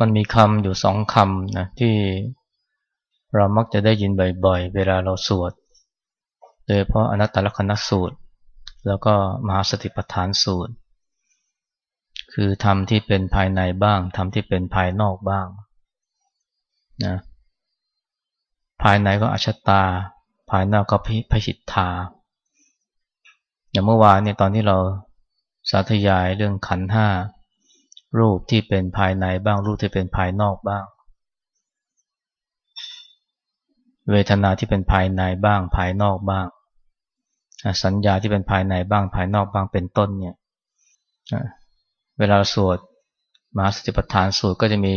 มันมีคำอยู่สองคำนะที่เรามักจะได้ยินบ่อยๆ เวลาเราสวด โดยเพราะอนัตตลกนัสูตร แล้วก็มหาสติปัฏฐานสูตร คือธรรมที่เป็นภายในบ้างธรรมที่เป็นภายนอกบ้างนะภายในก็อชตา ภายนอกก็พชิตาอย่างเมื่อวานเนี่ยตอนที่เราสาธยายเรื่องขันห้า รูปที่เป็นภายในบ้าง รูปที่เป็นภายนอกบ้าง เวทนาที่เป็นภายในบ้าง ภายนอกบ้าง สัญญาที่เป็นภายในบ้าง ภายนอกบ้างเป็นต้นเนี่ยเวลาสวดมหาสติปัฏฐานสูตรก็จะมี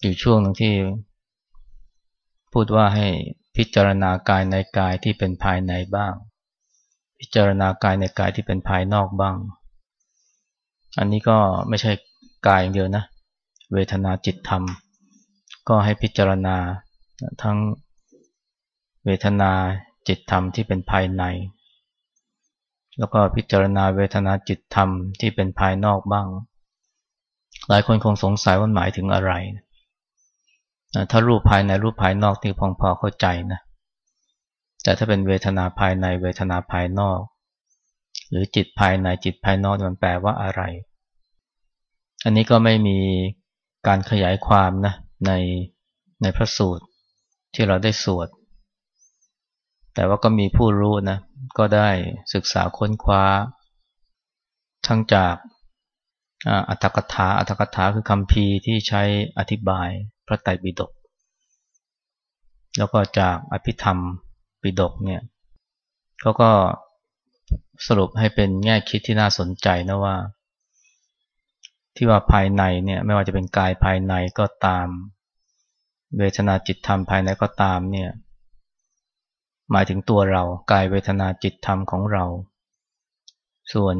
อยู่ช่วงหนึ่งที่ พูดว่าให้พิจารณากายในกายที่เป็นภายในบ้าง พิจารณากายในกายที่เป็นภายนอกบ้าง อันนี้ก็ไม่ใช่กายอย่างเดียวนะ เวทนาจิตธรรม ก็ให้พิจารณาทั้งเวทนาจิตธรรมที่เป็นภายใน แล้วก็พิจารณาเวทนาจิตธรรมที่เป็นภายนอกบ้าง หลายคนคงสงสัยว่าหมายถึงอะไร ถ้ารูปภายในรูปภายนอกที่พองพอเข้าใจนะ แต่ถ้าเป็นเวทนาภายในเวทนาภายนอก หรือจิตภายในจิตภายนอกมันแปลว่าอะไร อันนี้ก็ไม่มีการขยายความนะในในพระสูตรที่เราได้สวด แต่ว่าก็มีผู้รู้นะก็ได้ศึกษาค้นคว้า ทั้งจากอัตถกถาอัตถกถาคือคำพีที่ใช้อธิบายพระไตรปิฎกแล้วก็จากอภิธรรมปิฎกเนี่ยเขาก็ สรุปให้เป็นแง่คิดที่น่าสนใจนะว่า ที่ว่าภายในเนี่ยไม่ว่าจะเป็นกายภายในก็ตาม เวทนาจิตธรรมภายในก็ตามเนี่ยหมายถึงตัวเรากายเวทนาจิตธรรมของเรา ส่วน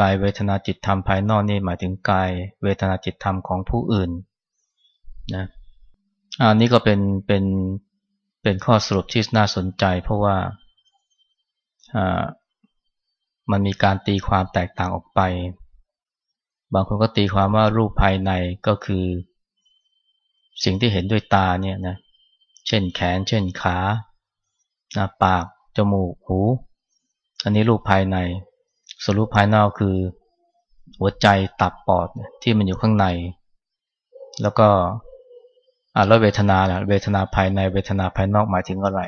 กายเวทนาจิตธรรมภายนอกนี่หมายถึงกายเวทนาจิตธรรมของผู้อื่นนะอันนี้ก็เป็นเป็นเป็นข้อสรุปที่น่าสนใจ เพราะว่า มันมีการตีความแตกต่างออกไป บางคนก็ตีความว่ารูปภายในก็คือ สิ่งที่เห็นด้วยตาเนี่ยนะ เช่นแขน เช่นขาปาก จมูก หู อันนี้รูปภายใน ส่วนรุปภายนอกคือ หัวใจ ตับ ปอดที่มันอยู่ข้างใน แล้วก็อ่าแล้วเวทนาล่ะ เวทนาภายใน เวทนาภายนอกหมายถึงอะไร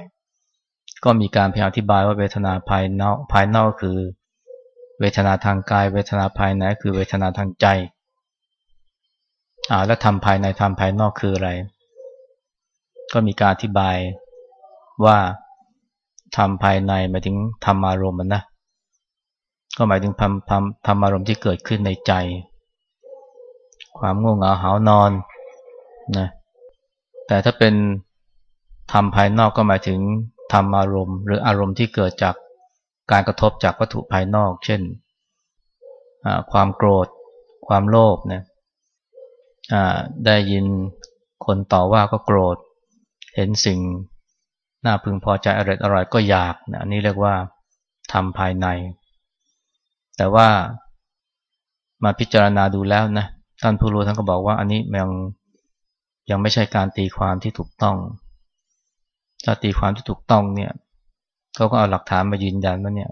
ก็มีการพยายามอธิบายว่าเวทนาภายนอกภายนอกคือ เวทนาทางกาย เวทนาภายในคือเวทนาทางใจอ่าแล้วทำภายในทำภายนอกคืออะไร ก็มีการอธิบายว่าทำภายในหมายถึงธรรมารมณ์นะก็หมายถึงธรรมธรรมธรรมารมณ์ที่เกิดขึ้นในใจ ความง่วงเหงาหานอนนะแต่ถ้าเป็นธรรมภายนอกก็หมายถึงธรรมารมณ์ หรืออารมณ์ที่เกิดจาก การกระทบจากวัตถุภายนอก เช่นความโกรธ ความโลภเนี่ยได้ยินคนต่อว่าก็โกรธ เห็นสิ่งน่าพึงพอใจอร่อยอร่อยก็อยากนะอันนี้เรียกว่าทำภายใน แต่ว่ามาพิจารณาดูแล้วนะท่านผู้รู้ท่านก็บอกว่าอันนี้ยังยังไม่ใช่การตีความที่ถูกต้อง ถ้าตีความที่ถูกต้องเนี่ย เขาก็เอาหลักฐานมายืนยันว่าเนี่ย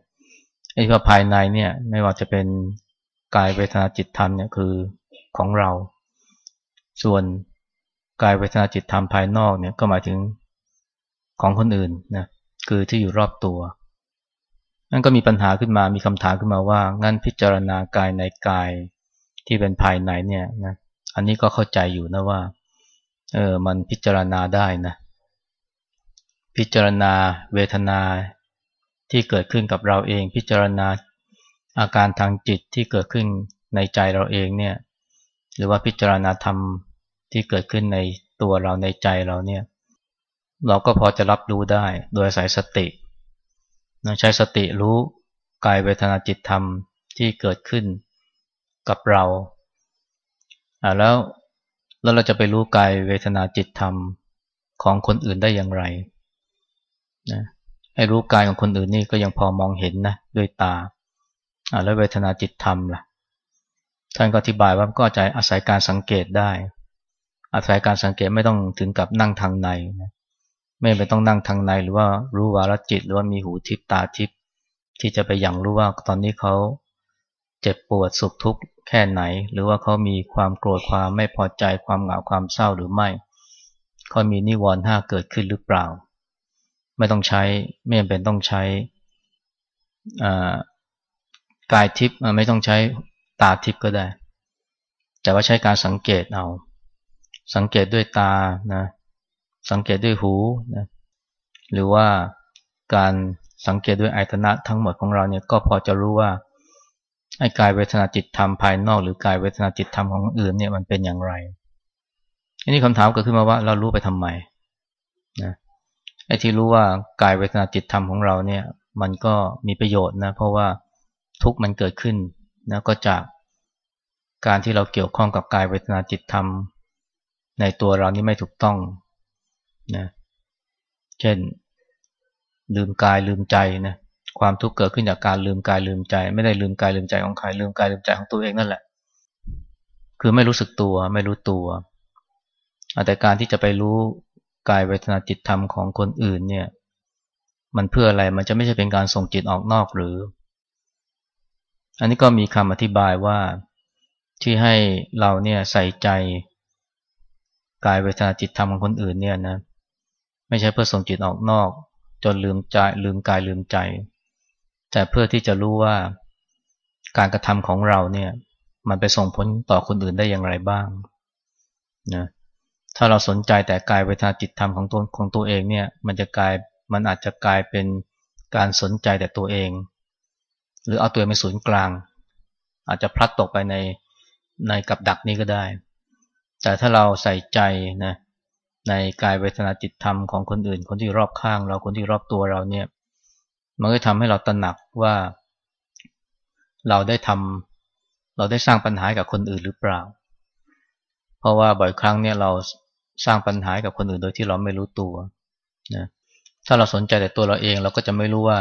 ไอ้ว่าภายในเนี่ย ไม่ว่าจะเป็นกายเวทนาจิตธรรมเนี่ยคือของเรา ส่วนกายเวทนาจิตธรรมภายนอกเนี่ยก็หมายถึงของคนอื่นนะคือที่อยู่รอบตัวนั่นก็มีปัญหาขึ้นมามีคำถามขึ้นมาว่างั้นพิจารณากายในกายที่เป็นภายในเนี่ยนะอันนี้ก็เข้าใจอยู่นะว่าเออมันพิจารณาได้นะ พิจารณาเวทนาที่เกิดขึ้นกับเราเอง พิจารณาอาการทางจิตที่เกิดขึ้นในใจเราเองเนี่ยหรือว่าพิจารณาธรรมที่เกิดขึ้นในตัวเราในใจเราเนี่ยเราก็พอจะรับรู้ได้โดยอาศัยสติใช้สติรู้กายเวทนาจิตธรรมที่เกิดขึ้นกับเราแล้วแล้วเราจะไปรู้กายเวทนาจิตธรรมของคนอื่นได้อย่างไร นะไอ้รู้กายของคนอื่นนี่ก็ยังพอมองเห็นนะด้วยตาแล้วเวทนาจิตธรรมล่ะท่านก็อธิบายว่าก็จะอาศัยการสังเกตได้ อาศัยการสังเกตไม่ต้องถึงกับนั่งทางในนะไม่ไปต้องนั่งทางในหรือว่ารู้วาลจิต หรือว่ามีหูทิพตาทิพที่จะไปอย่างรู้ว่าตอนนี้เขาเจ็บปวดสุขทุกข์แค่ไหน หรือว่าเขามีความโกรธความไม่พอใจความเหงาความเศร้าหรือไม่เขามีนิวรณ์ห้าเกิดขึ้นหรือเปล่า ไม่ต้องใช้ ไม่จำเป็นต้องใช้กายทิพย์ไม่ต้องใช้ตาทิพย์ก็ได้ แต่ว่าใช้การสังเกตเอา สังเกตด้วยตานะสังเกตด้วยหูนะหรือว่าการสังเกตด้วยอายตนะทั้งหมดของเราเนี่ยก็พอจะรู้ว่าไอ้กายเวทนาจิตธรรมภายนอก หรือกายเวทนาจิตธรรมของอื่นเนี่ยมันเป็นอย่างไรอันนี้คำถามเกิดขึ้นมาว่าเรารู้ไปทำไมนะ ไอ้ที่รู้ว่ากายเวทนาจิตธรรมของเราเนี่ย มันก็มีประโยชน์นะ เพราะว่าทุกมันเกิดขึ้นนะก็จากการที่เราเกี่ยวข้องกับกายเวทนาจิตธรรม ในตัวเรานี่ไม่ถูกต้องนะเช่น ลืมกายลืมใจนะความทุกข์เกิดขึ้นจากการลืมกายลืมใจ ไม่ได้ลืมกายลืมใจของใครลืมกายลืมใจของตัวเองนั่นแหละ คือไม่รู้สึกตัวไม่รู้ตัวแต่การที่จะไปรู้ กายเวทนาจิตธรรมของคนอื่นเนี่ย มันเพื่ออะไรมันจะไม่ใช่เป็นการส่งจิตออกนอกหรือ อันนี้ก็มีคำอธิบายว่าที่ให้เราเนี่ยใส่ใจกายเวทนาจิตธรรมของคนอื่นเนี่ยนะไม่ใช่เพื่อส่งจิตออกนอก จนลืมใจลืมกายลืมใจ แต่เพื่อที่จะรู้ว่าการกระทำของเราเนี่ย มันไปส่งผลต่อคนอื่นได้อย่างไรบ้างนะ ถ้าเราสนใจแต่กายเวทนาจิตธรรมของตัวของตัวเองเนี่ย มันจะกลายมันอาจจะกลายเป็นการสนใจแต่ตัวเอง หรือเอาตัวเองเป็นศูนย์กลาง อาจจะพลัดตกไปในในกับดักนี้ก็ได้ แต่ถ้าเราใส่ใจนะในกายเวทนาจิตธรรมของคนอื่น คนที่รอบข้างเราคนที่รอบตัวเราเนี่ย มันก็ทำให้เราตระหนักว่า เราได้ทำเราได้สร้างปัญหากับคนอื่นหรือเปล่า เพราะว่าบ่อยครั้งเนี่ยเราสร้างปัญหากับคนอื่นโดยที่เราไม่รู้ตัวนะถ้าเราสนใจแต่ตัวเราเองเราก็จะไม่รู้ว่า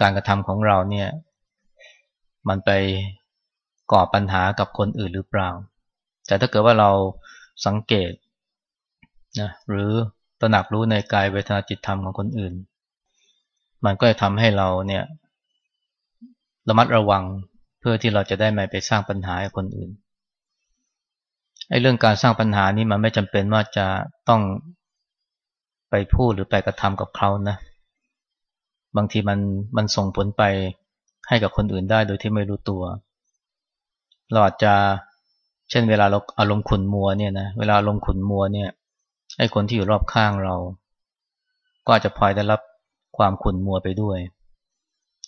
การกระทำของเราเนี่ย มันไปก่อปัญหากับคนอื่นหรือเปล่า แต่ถ้าเกิดว่าเราสังเกตนะหรือตระหนักรู้ในกายเวทนาจิตธรรมของคนอื่น มันก็จะทำให้เราเนี่ยระมัดระวังเพื่อที่เราจะได้ไม่ไปสร้างปัญหาให้คนอื่น ไอ้เรื่องการสร้างปัญหานี้มันไม่จำเป็นว่าจะต้องไปพูดหรือไปกระทำกับเขานะ บางทีมันมันส่งผลไปให้กับคนอื่นได้โดยที่ไม่รู้ตัว เราอาจจะเช่นเวลาเราอารมณ์ขุนมัวเนี่ยนะเวลาอารมณ์ขุนมัวเนี่ยไอ้คนที่อยู่รอบข้างเรา ก็อาจจะพลอยได้รับความขุนมัวไปด้วย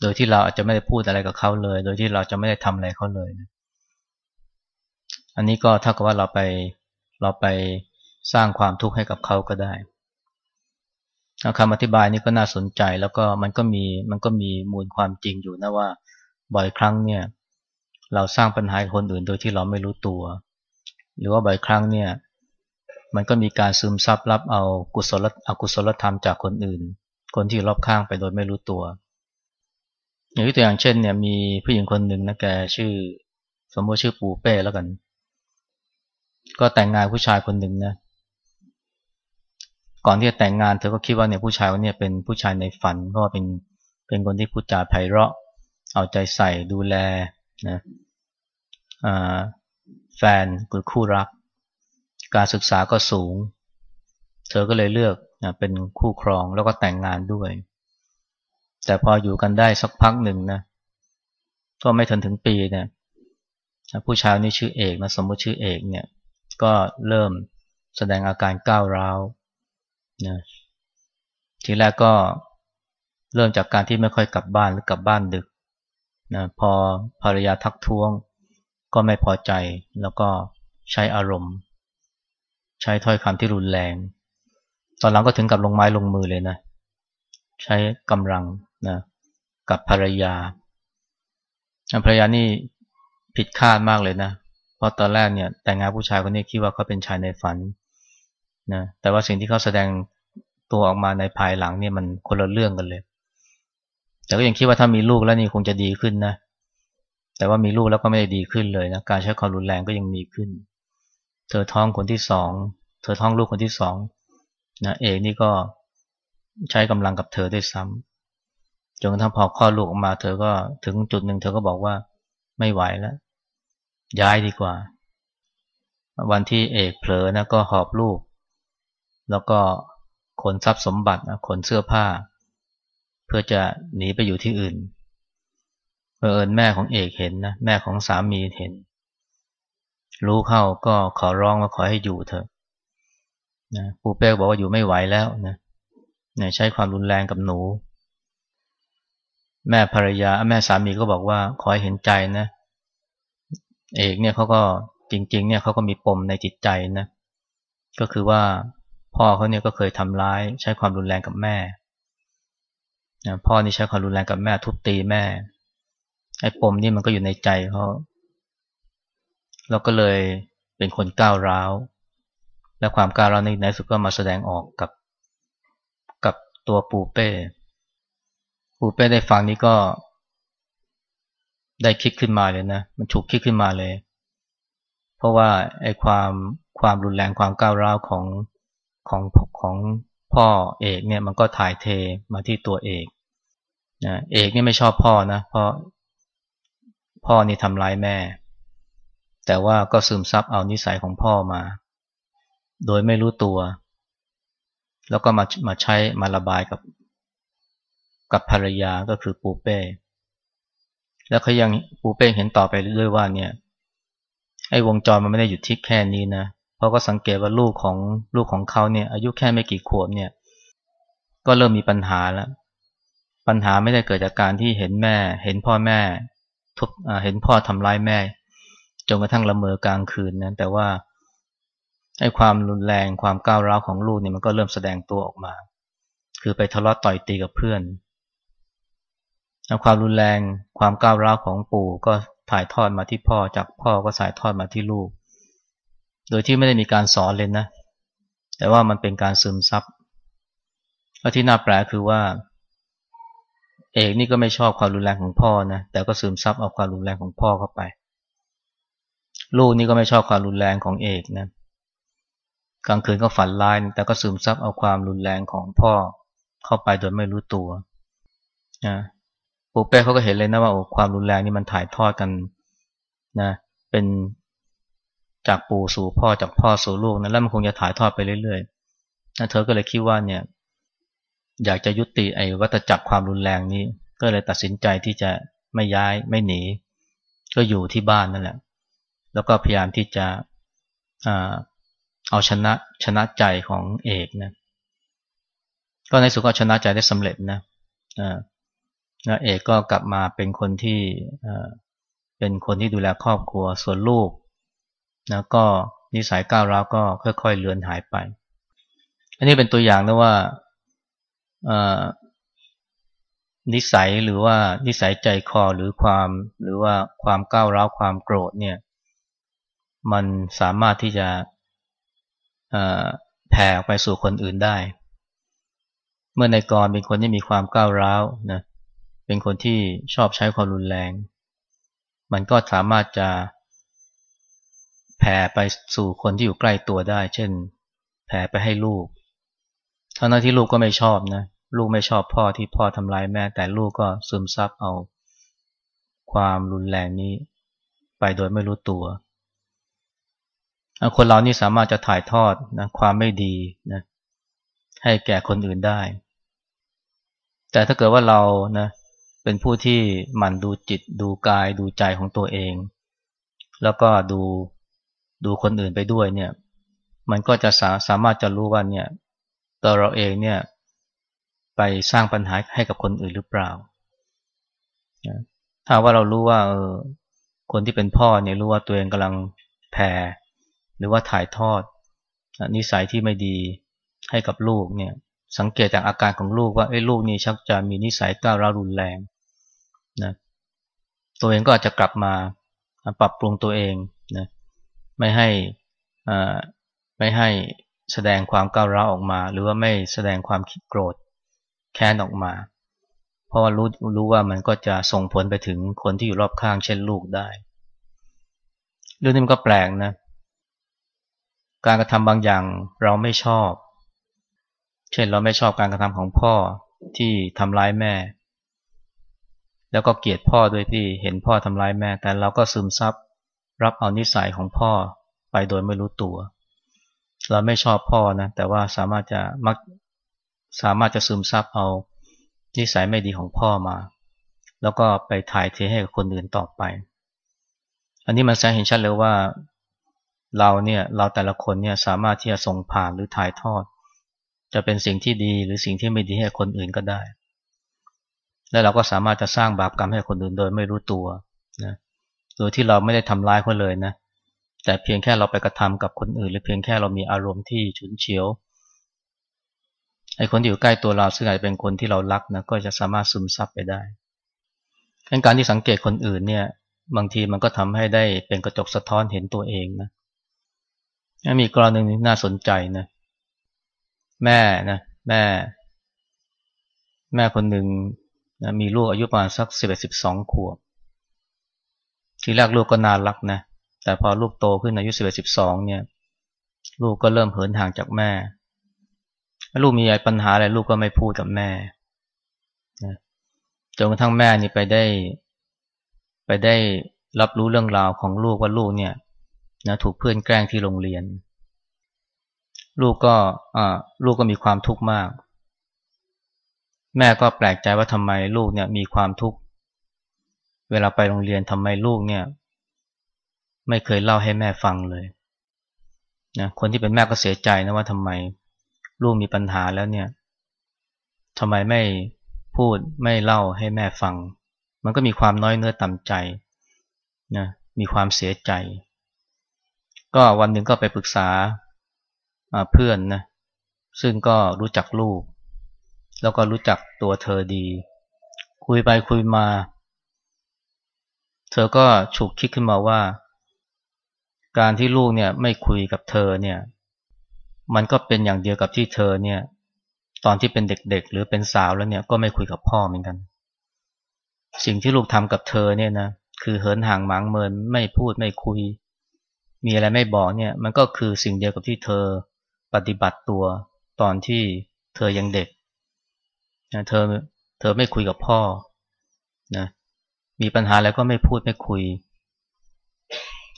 โดยที่เราอาจจะไม่ได้พูดอะไรกับเขาเลย โดยที่เราจะไม่ได้ทำอะไรเขาเลยนะ อันนี้ก็เท่ากับว่าเราไปเราไปสร้างความทุกข์ให้กับเขาก็ได้คำอธิบายนี้ก็น่าสนใจแล้วก็มันก็มีมันก็มีมูลความจริงอยู่นะว่าบ่อยครั้งเนี่ย เราสร้างปัญหาคนอื่นโดยที่เราไม่รู้ตัว หรือว่าบ่อยครั้งเนี่ยมันก็มีการซึมซับรับเอากุศลอกุศลธรรมจากคนอื่น คนที่รอบข้างไปโดยไม่รู้ตัว อย่างตัวอย่างเช่นเนี่ยมีผู้หญิงคนหนึ่งนะแกชื่อ สมมติชื่อปูเป้แล้วกัน ก็แต่งงานผู้ชายคนหนึ่งนะ ก่อนที่จะแต่งงานเธอก็คิดว่าเนี่ยผู้ชายคนนี้เป็นผู้ชายในฝัน เพราะว่าเป็นเป็นคนที่พูดจาไพเราะ เอาใจใส่ดูแลนะแฟนคือคู่รัก การศึกษาก็สูง เธอก็เลยเลือกนะเป็นคู่ครองแล้วก็แต่งงานด้วย แต่พออยู่กันได้สักพักหนึ่งนะก็ไม่ทันถึงปีเนี่ยผู้ชายนี่ชื่อเอกนะสมมติชื่อเอกเนี่ย ก็เริ่มแสดงอาการก้าวร้าวนะทีแรกก็เริ่มจากการที่ไม่ค่อยกลับบ้านหรือกลับบ้านดึกนะพอภรรยาทักท้วงก็ไม่พอใจแล้วก็ใช้อารมณ์ ใช้ถ้อยคำที่รุนแรง ตอนหลังก็ถึงกับลงไม้ลงมือเลยนะ ใช้กำลังนะกับภรรยาภรรยานี่ผิดคาดมากเลยนะเราะตอนแรกเนี่ยแต่งงานผู้ชายคนนี้คิดว่าเขาเป็นชายในฝันนะแต่ว่าสิ่งที่เขาแสดงตัวออกมาในภายหลังเนี่ยมันคนละเรื่องกันเลย แต่ก็ยังคิดว่าถ้ามีลูกแล้วนี่คงจะดีขึ้นนะ แต่ว่ามีลูกแล้วก็ไม่ได้ดีขึ้นเลยนะ การใช้ความรุนแรงก็ยังมีขึ้น เธอท้องคนที่สอง เธอท้องลูกคนที่สองนะเอกนี่ก็ใช้กำลังกับเธอด้วยซ้ำจนกระทั่งพอคลอดลูกออกมา เธอก็ถึงจุดหนึ่งเธอก็บอกว่าไม่ไหวแล้ว ย้ายดีกว่า วันที่เอกเผลอนะก็หอบลูก แล้วก็ขนทรัพย์สมบัตินะขนเสื้อผ้า เพื่อจะหนีไปอยู่ที่อื่นเออแม่ของเอกเห็นนะแม่ของสามีเห็น รู้เข้าก็ขอร้องว่าขอให้อยู่เถอะนะปูเป้บอกว่าอยู่ไม่ไหวแล้วนะนะใช้ความรุนแรงกับหนู แม่ภรรยาแม่สามีก็บอกว่าขอให้เห็นใจนะ เอกเนี่ยเขาก็จริง ๆ เนี่ยเขาก็มีปมในจิตใจนะก็คือว่าพ่อเขาเนี่ยก็เคยทำร้าย ใช้ความรุนแรงกับแม่นะพ่อนี่ใช้ความรุนแรงกับแม่ทุบตีแม่ไอ้ปมนี่มันก็อยู่ในใจเขาเราก็เลยเป็นคนก้าวร้าว และความก้าวร้าวในในสุดก็มาแสดงออกกับกับตัวปูเป้ปูเป้ได้ฟังนี้ก็ ได้คิดขึ้นมาเลยนะ มันฉุกคิดขึ้นมาเลย เพราะว่าไอ้ความความรุนแรงความก้าวร้าวของของของพ่อเอกเนี่ยมันก็ถ่ายเทมาที่ตัวเอกนะเอกเนี่ยไม่ชอบพ่อนะเพราะพ่อนี่ทำร้ายแม่ แต่ว่าก็ซึมซับเอานิสัยของพ่อมา โดยไม่รู้ตัว แล้วก็มามาใช้มาระบายกับ กับภรรยาก็คือปูเป้ แล้วเขายังปูเป้งเห็นต่อไปเรื่อยๆว่าเนี่ย ไอ้วงจรมันไม่ได้หยุดที่แค่นี้นะเพราะก็สังเกตว่าลูกของลูกของเขาเนี่ยอายุแค่ไม่กี่ขวบเนี่ย ก็เริ่มมีปัญหาแล้ว ปัญหาไม่ได้เกิดจากการที่เห็นแม่ เห็นพ่อแม่ทุบเห็นพ่อทำร้ายแม่จนกระทั่งละเมอกลางคืนนะแต่ว่าไอ้ความรุนแรงความก้าวร้าวของลูกเนี่ยมันก็เริ่มแสดงตัวออกมา คือไปทะเลาะต่อยตีกับเพื่อน ความรุนแรงความก้าวร้าวของปู่ก็ถ่ายทอดมาที่พ่อจากพ่อก็สายทอดมาที่ลูก โดยที่ไม่ได้มีการสอนเลยนะ แต่ว่ามันเป็นการซึมซับและที่น่าแปลกคือว่า เอกนี่ก็ไม่ชอบความรุนแรงของพ่อนะแต่ก็ซึมซับเอาความรุนแรงของพ่อเข้าไป ลูกนี่ก็ไม่ชอบความรุนแรงของเอกนะกลางคืนก็ฝันร้ายแต่ก็ซึมซับเอาความรุนแรงของพ่อเข้าไปโดยไม่รู้ตัวนะ ปู่เป้เขาก็เห็นเลยนะว่าความรุนแรงนี่มันถ่ายทอดกันนะเป็นจากปู่สู่พ่อจากพ่อสู่ลูกนะแล้วมันคงจะถ่ายทอดไปเรื่อยๆนะเธอก็เลยคิดว่าเนี่ย อยากจะยุติไอ้วัตจักรความรุนแรงนี้ ก็เลยตัดสินใจที่จะไม่ย้ายไม่หนี ก็อยู่ที่บ้านนั่นแหละ แล้วก็พยายามที่จะเอาชนะชนะใจของเอกนะก็ในสุดก็ชนะใจได้สำเร็จนะ นะเอกก็กลับมาเป็นคนที่เป็นคนที่ดูแลครอบครัวส่วนลูกนะก็นิสัยก้าวร้าวก็ค่อยๆเลือนหายไป อันนี้เป็นตัวอย่างนะว่านิสัยหรือว่านิสัยใจคอหรือความหรือว่าความก้าวร้าวความโกรธเนี่ย มันสามารถที่จะแผ่ไปสู่คนอื่นได้ เมื่อในกรเป็นคนที่มีความก้าวร้าวนะเเป็นคนที่ชอบใช้ความรุนแรง มันก็สามารถจะแผ่ไปสู่คนที่อยู่ใกล้ตัวได้ เช่น แผ่ไปให้ลูกทั้งที่ลูกก็ไม่ชอบนะ ลูกไม่ชอบพ่อที่พ่อทำร้ายแม่ แต่ลูกก็ซึมซับเอา ความรุนแรงนี้ ไปโดยไม่รู้ตัว คนเรานี่สามารถจะถ่ายทอดนะความไม่ดีนะให้แก่คนอื่นได้ แต่ถ้าเกิดว่าเรานะเป็นผู้ที่หมั่นดูจิตดูกายดูใจของตัวเอง แล้วก็ดูดูคนอื่นไปด้วยเนี่ย มันก็จะสาสามารถจะรู้ว่าเนี่ยตัวเราเองเนี่ยไปสร้างปัญหาให้กับคนอื่นหรือเปล่า ถ้าว่าเรารู้ว่าเออคนที่เป็นพ่อเนี่ยรู้ว่าตัวเองกำลังแผ่หรือว่าถ่ายทอดนิสัยที่ไม่ดีให้กับลูกเนี่ยสังเกตจากอาการของลูกว่าไอ้ลูกนี่ชักจะมีนิสัยก้าวร้าวรุนแรง นะตัวเองก็อาจจะกลับมาปรับปรุงตัวเองนะไม่ให้ไม่ให้แสดงความก้าวร้าวออกมา หรือว่าไม่แสดงความคิดโกรธแค้นออกมา เพราะว่ารู้รู้ว่ามันก็จะส่งผลไปถึงคนที่อยู่รอบข้างเช่นลูกได้เรื่องนี้มันก็แปลกนะ การกระทำบางอย่างเราไม่ชอบ เช่นเราไม่ชอบการกระทำของพ่อที่ทำร้ายแม่ แล้วก็เกลียดพ่อด้วยที่เห็นพ่อทำร้ายแม่ แต่เราก็ซึมซับรับเอานิสัยของพ่อไปโดยไม่รู้ตัว เราไม่ชอบพ่อนะ แต่ว่าสามารถจะมักสามารถจะซึมซับเอานิสัยไม่ดีของพ่อมา แล้วก็ไปถ่ายเทให้กับคนอื่นต่อไป อันนี้มันแสดงเห็นชัดเลยว่าเราเนี่ยเราแต่ละคนเนี่ยสามารถที่จะส่งผ่านหรือถ่ายทอด จะเป็นสิ่งที่ดีหรือสิ่งที่ไม่ดีให้คนอื่นก็ได้ และเราก็สามารถจะสร้างบาปกรรมให้คนอื่นโดยไม่รู้ตัวนะโดยที่เราไม่ได้ทำร้ายเขาเลยนะแต่เพียงแค่เราไปกระทำกับคนอื่น หรือเพียงแค่เรามีอารมณ์ที่ฉุนเฉียวไอ้คนที่อยู่ใกล้ตัวเราซึ่งอาจจะเป็นคนที่เรารักนะก็จะสามารถซึมซับไปได้การที่สังเกตคนอื่นเนี่ยบางทีมันก็ทำให้ได้เป็นกระจกสะท้อนเห็นตัวเองนะมีกรณีนึงน่าสนใจนะแม่นะแม่ แม่คนหนึ่ง นะมีลูกอายุประมาณสักสิบเอ็ดสิบสองขวบ ทีแรกลูกก็น่ารักนะ แต่พอลูกโตขึ้นอายุสิบเอ็ดสิบสองเนี่ย ลูกก็เริ่มเหินห่างจากแม่ ลูกมีอะไรปัญหาอะไรลูกก็ไม่พูดกับแม่นะจนกระทั่งแม่นี่ไปได้ ไปได้รับรู้เรื่องราวของลูกว่าลูกเนี่ยนะถูกเพื่อนแกล้งที่โรงเรียน ลูกก็อ่าลูกก็มีความทุกข์มาก แม่ก็แปลกใจว่าทำไมลูกเนี่ยมีความทุกข์ เวลาไปโรงเรียนทำไมลูกเนี่ย ไม่เคยเล่าให้แม่ฟังเลยนะคนที่เป็นแม่ก็เสียใจนะว่าทำไมลูกมีปัญหาแล้วเนี่ยทำไมไม่พูดไม่เล่าให้แม่ฟัง มันก็มีความน้อยเนื้อต่ำใจนะมีความเสียใจ ก็วันหนึ่งก็ไปปรึกษาเพื่อนนะซึ่งก็รู้จักลูก แล้วก็รู้จักตัวเธอดี คุยไปคุยมา เธอก็ฉุกคิดขึ้นมาว่า การที่ลูกเนี่ยไม่คุยกับเธอเนี่ย มันก็เป็นอย่างเดียวกับที่เธอเนี่ย ตอนที่เป็นเด็กๆ หรือเป็นสาวแล้วเนี่ยก็ไม่คุยกับพ่อเหมือนกัน สิ่งที่ลูกทำกับเธอเนี่ยนะคือเหินห่างหมางเมินไม่พูดไม่คุย มีอะไรไม่บอกเนี่ย มันก็คือสิ่งเดียวกับที่เธอปฏิบัติตัวตอนที่เธอยังเด็ก นะเธอเธอไม่คุยกับพ่อนะมีปัญหาอะไรก็ไม่พูดไม่คุย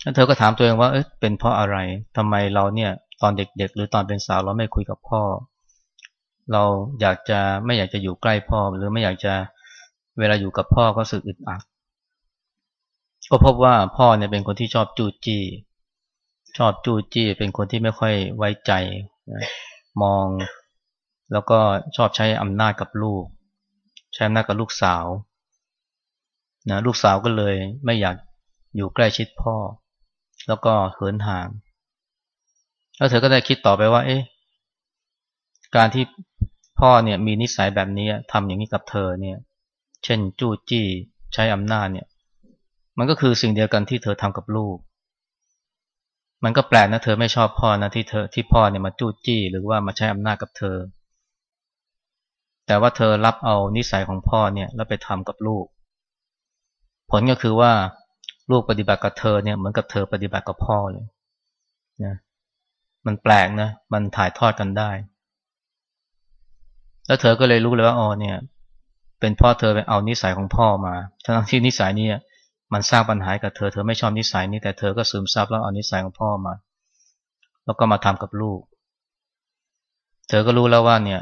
แล้วเธอก็ถามตัวเองว่าเอ๊ะเป็นเพราะอะไรทำไมเราเนี่ยตอนเด็กๆ หรือตอนเป็นสาวเราไม่คุยกับพ่อ เราอยากจะไม่อยากจะอยู่ใกล้พ่อ หรือไม่อยากจะเวลาอยู่กับพ่อก็สึกอึดอัดก็พบว่าพ่อเนี่ยเป็นคนที่ชอบจู้จี้ ชอบจู้จี้ เป็นคนที่ไม่ค่อยไว้ใจนะมอง แล้วก็ชอบใช้อำนาจกับลูก ใช้อำนาจกับลูกสาวนะลูกสาวก็เลยไม่อยากอยู่ใกล้ชิดพ่อ แล้วก็เหินห่าง แล้วเธอก็ได้คิดต่อไปว่า เอ๊ะ การที่พ่อเนี่ยมีนิสัยแบบนี้ทำอย่างนี้กับเธอเนี่ย เช่นจู้จี้ใช้อำนาจเนี่ย มันก็คือสิ่งเดียวกันที่เธอทำกับลูก มันก็แปลกนะเธอไม่ชอบพ่อนะที่เธอที่พ่อเนี่ยมาจู้จี้หรือว่ามาใช้อำนาจกับเธอ แต่ว่าเธอรับเอานิสัยของพ่อเนี่ยแล้วไปทำกับลูก ผลก็คือว่าลูกปฏิบัติกับเธอเนี่ยเหมือนกับเธอปฏิบัติกับพ่อเลยนะมันแปลกนะมันถ่ายทอดกันได้ แล้วเธอก็เลยรู้เลยว่าอ๋อเนี่ย เป็นพ่อเธอไปเอานิสัยของพ่อมาทั้งที่นิสัยนี้มันสร้างปัญหากับเธอเธอไม่ชอบนิสัยนี้แต่เธอก็ซึมซับแล้วเอานิสัยของพ่อมา แล้วก็มาทำกับลูก เธอก็รู้แล้วว่าเนี่ย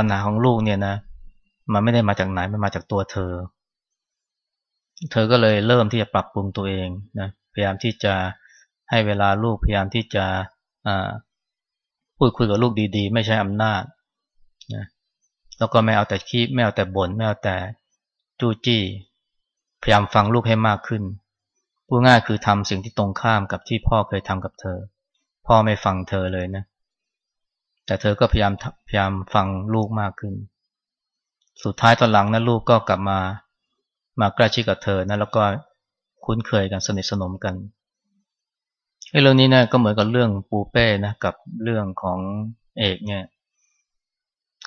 ปัญหาของลูกเนี่ยนะมันไม่ได้มาจากไหนมันมาจากตัวเธอ เธอก็เลยเริ่มที่จะปรับปรุงตัวเองนะพยายามที่จะให้เวลาลูกพยายามที่จะพูดคุยกับลูกดีๆ ไม่ใช่อำนาจนะแล้วก็ไม่เอาแต่ขี้ไม่เอาแต่บน่นไม่เอาแต่จู้จี้ พยายามฟังลูกให้มากขึ้นพูดง่ายคือทำสิ่งที่ตรงข้ามกับที่พ่อเคยทำกับเธอ พ่อไม่ฟังเธอเลยนะ แต่เธอก็พยายามพยายามฟังลูกมากขึ้น สุดท้ายตอนหลังนะลูกก็กลับมามาใกล้ชิดกับเธอนะแล้วก็คุ้นเคยกันสนิทสนมกันเรื่องนี้นะก็เหมือนกับเรื่องปูเป้นะกับเรื่องของเอกเนี่ย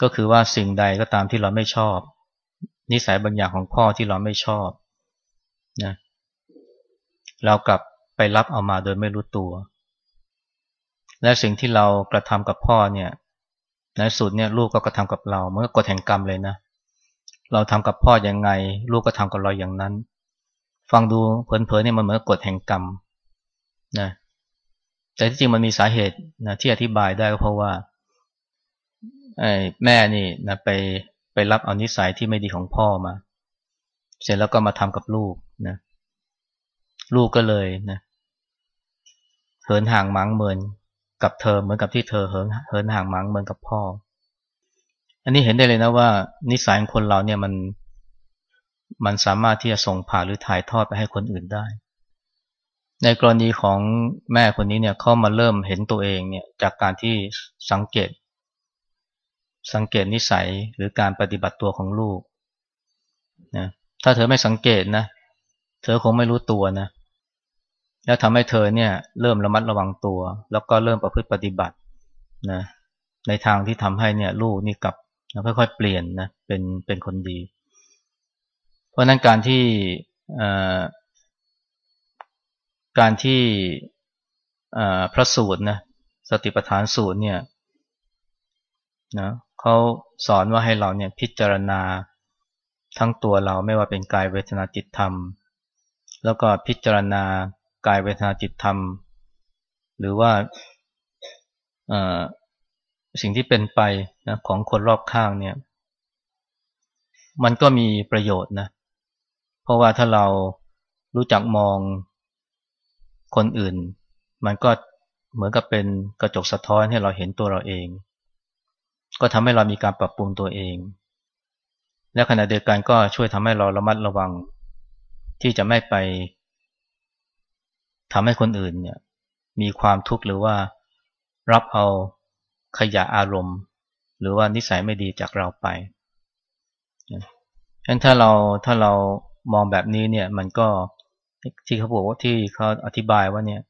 ก็คือว่าสิ่งใดก็ตามที่เราไม่ชอบ นิสัยบางอย่างของพ่อที่เราไม่ชอบนะเรากลับไปรับเอามาโดยไม่รู้ตัว และสิ่งที่เรากระทำกับพ่อเนี่ยในสุดเนี่ยลูกก็กระทำกับเราเมื่อกฎแห่งกรรมเลยนะ เราทำกับพ่ออยังไง ลูกก็ทำกับเราอย่างนั้น ฟังดูเผลอๆเนี่ยมันเหมือนกฎแห่งกรรมนะแต่ที่จริงมันมีสาเหตุนะที่อธิบายได้ก็เพราะว่าแม่นี่นะไปไปรับเอานิสัยที่ไม่ดีของพ่อมา เสร็จแล้วก็มาทำกับลูกนะลูกก็เลยนะเหินห่างมังเมิน กับเธอเหมือนกับที่เธอเหินเหินห่างมังเหมินกับพ่อ อันนี้เห็นได้เลยนะว่า นิสัยของคนเราเนี่ยมันมันสามารถที่จะส่งผ่านหรือถ่ายทอดไปให้คนอื่นได้ ในกรณีของแม่คนนี้เนี่ยเขามาเริ่มเห็นตัวเองเนี่ยจากการที่สังเกต สังเกตนิสัยหรือการปฏิบัติตัวของลูกนะถ้าเธอไม่สังเกตนะ เธอคงไม่รู้ตัวนะ แล้วทำให้เธอเนี่ยเริ่มระมัดระวังตัว แล้วก็เริ่มประพฤติปฏิบัตินะในทางที่ทำให้เนี่ยลูกนี่กลับค่อยๆเปลี่ยนนะเป็นเป็นคนดี เพราะนั้นการที่การที่พระสูตรนะสติปัฏฐานสูตรเนี่ยนะเขาสอนว่าให้เราเนี่ยพิจารณาทั้งตัวเราไม่ว่าเป็นกายเวทนาจิตธรรม แล้วก็พิจารณา กายเวทนาจิตธรรม หรือว่าสิ่งที่เป็นไปนะของคนรอบข้างเนี่ย มันก็มีประโยชน์นะ เพราะว่าถ้าเรารู้จักมองคนอื่น มันก็เหมือนกับเป็นกระจกสะท้อนให้เราเห็นตัวเราเอง ก็ทำให้เรามีการปรับปรุงตัวเอง และขณะเดียวกันก็ช่วยทำให้เราระมัดระวัง ที่จะไม่ไป ทำให้คนอื่นเนี่ยมีความทุกข์หรือว่ารับเอาขยะอารมณ์ หรือว่านิสัยไม่ดีจากเราไปฉะนั้นถ้าเราถ้าเรามองแบบนี้เนี่ยมันก็ที่เขาบอกว่าที่เขาอธิบายว่าเนี่ย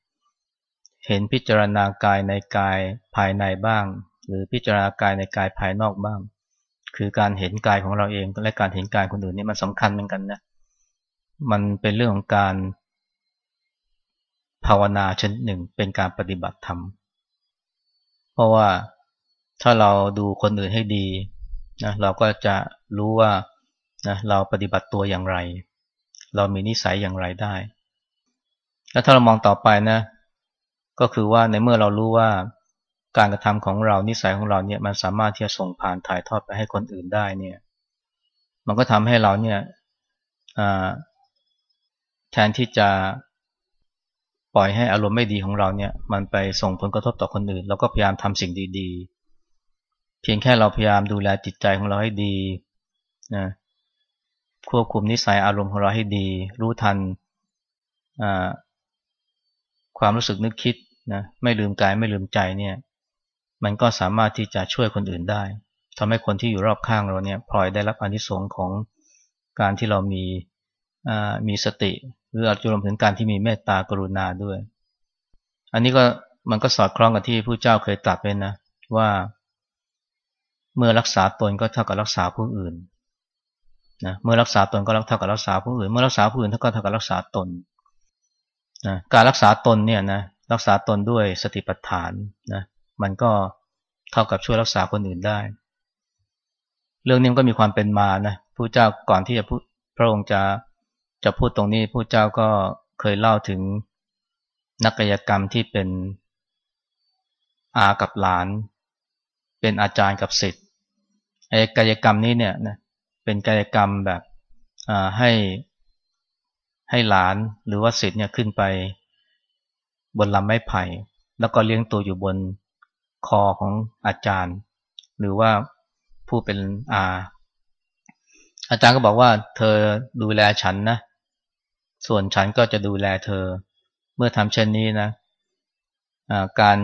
เห็นพิจารณากายในกายภายในบ้าง หรือพิจารณากายในกายภายนอกบ้าง คือการเห็นกายของเราเองและการเห็นกายคนอื่นนี่มันสำคัญเหมือนกันนะมันเป็นเรื่องของการ ภาวนาชนิดหนึ่งเป็นการปฏิบัติธรรม เพราะว่าถ้าเราดูคนอื่นให้ดีนะเราก็จะรู้ว่านะเราปฏิบัติตัวอย่างไร เรามีนิสัยอย่างไรได้ แล้วถ้าเรามองต่อไปนะ ก็คือว่าในเมื่อเรารู้ว่าการกระทำของเรานิสัยของเราเนี่ยมันสามารถที่จะส่งผ่านถ่ายทอดไปให้คนอื่นได้เนี่ยมันก็ทำให้เราเนี่ยแทนที่จะ ปล่อยให้อารมณ์ไม่ดีของเราเนี่ย มันไปส่งผลกระทบต่อคนอื่น เราก็พยายามทำสิ่งดีๆ เพียงแค่เราพยายามดูแลจิตใจของเราให้ดีนะควบคุมนิสัยอารมณ์ของเราให้ดี รู้ทันความรู้สึกนึกคิดนะไม่ลืมกายไม่ลืมใจเนี่ย มันก็สามารถที่จะช่วยคนอื่นได้ทำให้คนที่อยู่รอบข้างเราเนี่ยพลอยได้รับอนิสงค์ของการที่เรามีมีสติ หรืออาจจะรวมถึงการที่มีเมตตากรุณาด้วย อันนี้ก็มันก็สอดคล้องกับที่ผู้เจ้าเคยตรัสไว้นะ ว่า เมื่อรักษาตนก็เท่ากับรักษาผู้อื่นนะเมื่อรักษาตนก็เท่ากับรักษาผู้อื่น เมื่อรักษาผู้อื่นเท่ากับเท่ากับรักษาตนนะการรักษาตนเนี่ยนะรักษาตนด้วยสติปัฏฐานนะมันก็เท่ากับช่วยรักษาคนอื่นได้ เรื่องนี้ก็มีความเป็นมานะผู้เจ้าก่อนที่จะพูดพระองค์จะ จะพูดตรงนี้ผู้เจ้าก็เคยเล่าถึงนักกายกรรมที่เป็นอากับหลาน เป็นอาจารย์กับศิษย์ไอ้กายกรรมนี้เนี่ยนะเป็นกายกรรมแบบให้ให้หลานหรือว่าศิษย์เนี่ยขึ้นไปบนลำไม้ไผ่ แล้วก็เลี้ยงตัวอยู่บนคอของอาจารย์ หรือว่าผู้เป็นอา อาจารย์ก็บอกว่าเธอดูแลฉันนะ ส่วนฉันก็จะดูแลเธอ เมื่อทำเช่นนี้นะการ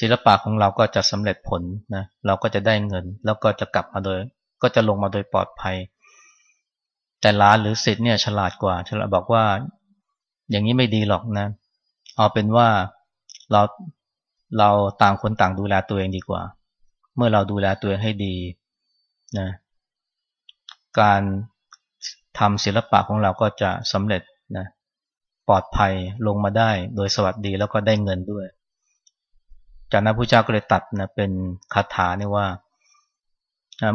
ศิลปะของเราก็จะสำเร็จผลนะเราก็จะได้เงิน แล้วก็จะกลับมาโดย ก็จะลงมาโดยปลอดภัย แต่ล้านหรือสิทธิ์เนี่ยฉลาดกว่าฉลาดบอกว่า อย่างนี้ไม่ดีหรอกนะ เอาเป็นว่าเราเราต่างคนต่างดูแลตัวเองดีกว่า เมื่อเราดูแลตัวเองให้ดีนะการ ทำศิลปะของเราก็จะสำเร็จนะปลอดภัยลงมาได้โดยสวัสดีแล้วก็ได้เงินด้วย จากนั้นพระเจ้าก็เลยตัดนะเป็นคาถาเนี่ยว่า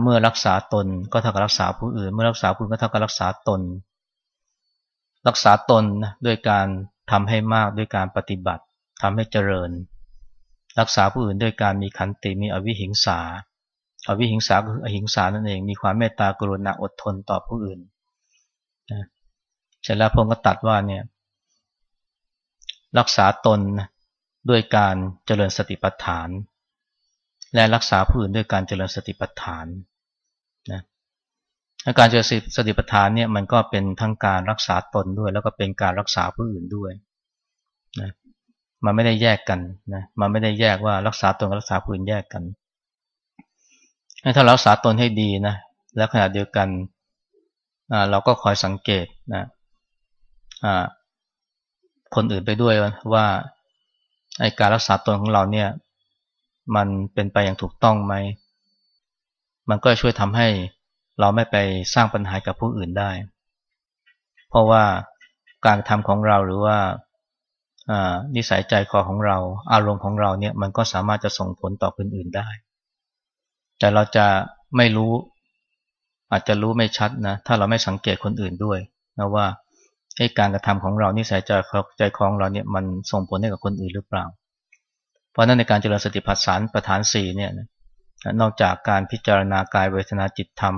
เมื่อรักษาตนก็เท่ากับรักษาผู้อื่น เมื่อรักษาผู้อื่นก็เท่ากับรักษาตน รักษาตนด้วยการทำให้มากด้วยการปฏิบัติทำให้เจริญ รักษาผู้อื่นด้วยการมีขันติมีอวิหิงสาอวิหิงสาคืออหิงสานั่นเอง มีความเมตตากรุณาอดทนต่อผู้อื่น เสร็จแล้วพงก็ตัดว่าเนี่ยรักษาตนด้วยการเจริญสติปัฏฐาน และรักษาผู้อื่นด้วยการเจริญสติปัฏฐานนะการเจริญสติปัฏฐานเนี่ยมันก็เป็นทั้งการรักษาตนด้วย แล้วก็เป็นการรักษาผู้อื่นด้วยนะมันไม่ได้แยกกันนะมันไม่ได้แยกว่ารักษาตนกับรักษาผู้อื่นแยกกันถ้ารักษาตนให้ดีนะแล้วขณะเดียวกันเราก็คอยสังเกตนะ คนอื่นไปด้วยว่าไอการรักษาตนของเราเนี่ย มันเป็นไปอย่างถูกต้องไหม มันก็ช่วยทำให้เราไม่ไปสร้างปัญหากับผู้อื่นได้ เพราะว่าการทำของเราหรือว่านิสัยใจคอของเรา อารมณ์ของเราเนี่ยมันก็สามารถจะส่งผลต่อคนอื่นได้ แต่เราจะไม่รู้ อาจจะรู้ไม่ชัดนะ ถ้าเราไม่สังเกตคนอื่นด้วยนะว่า ให้การกระทำของเรานิสัยใจใจคองเราเนี่ยมันส่งผลให้กับคนอื่นหรือเปล่า เพราะนั้นในการเจริญสติปัฏฐานประธานสี่เนี่ยนอกจากการพิจารณากายเวทนาจิตธรรม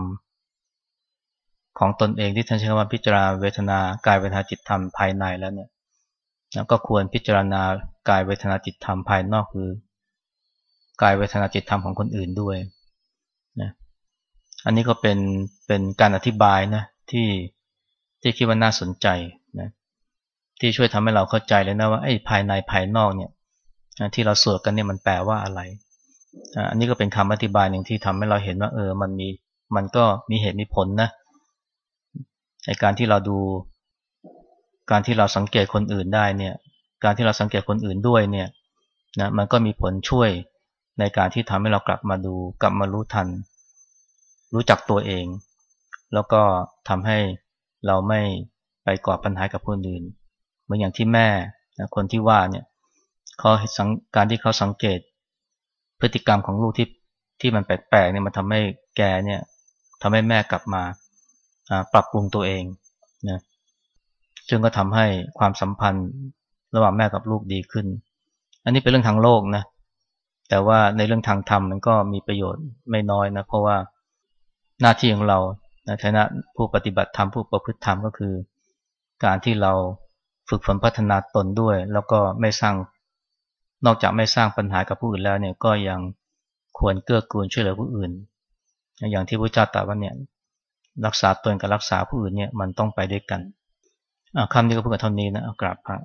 ของตนเองที่ท่านใช้คำว่าพิจารณาเวทนากายเวทนาจิตธรรมภายในแล้วเนี่ยก็ควรพิจารณากายเวทนาจิตธรรมภายนอกคือกายเวทนาจิตธรรมของคนอื่นด้วยนะอันนี้ก็เป็นเป็นการอธิบายนะที่ ที่คิดว่าน่าสนใจนะที่ช่วยทำให้เราเข้าใจเลยนะว่าไอ้ภายในภายนอกเนี่ยที่เราสวดกันเนี่ยมันแปลว่าอะไรอันนี้ก็เป็นคำอธิบายหนึ่งที่ทำให้เราเห็นว่าเออมันมีมันก็มีเหตุมีผลนะในการที่เราดู การที่เราสังเกตคนอื่นได้เนี่ย การที่เราสังเกตคนอื่นด้วยเนี่ยนะมันก็มีผลช่วยในการที่ทำให้เรากลับมาดูกลับมารู้ทัน รู้จักตัวเอง แล้วก็ทำให้ เราไม่ไปก่อปัญหากับคนอื่น เหมือนอย่างที่แม่นะคนที่ว่าเนี่ยเขาการที่เขาสังเกต พฤติกรรมของลูกที่ที่มันแปลกๆเนี่ยมันทำให้แกเนี่ยทำให้แม่กลับมาปรับปรุงตัวเองนะซึ่งก็ทำให้ความสัมพันธ์ระหว่างแม่กับลูกดีขึ้น อันนี้เป็นเรื่องทางโลกนะ แต่ว่าในเรื่องทางธรรมมันก็มีประโยชน์ไม่น้อยนะ เพราะว่าหน้าที่ของเรา ในฐานะผู้ปฏิบัติธรรมผู้ประพฤติธรรมก็คือ การที่เราฝึกฝนพัฒนาตนด้วย แล้วก็ไม่สร้างนอกจากไม่สร้างปัญหากับผู้อื่นแล้วเนี่ยก็ยังควรเกื้อกูลช่วยเหลือผู้อื่น อย่างที่พระเจ้าตรัสว่าเนี่ยรักษาตนกับรักษาผู้อื่นเนี่ยมันต้องไปด้วยกันคำนี้ก็พูดกับเท่านี้นะกราบพระ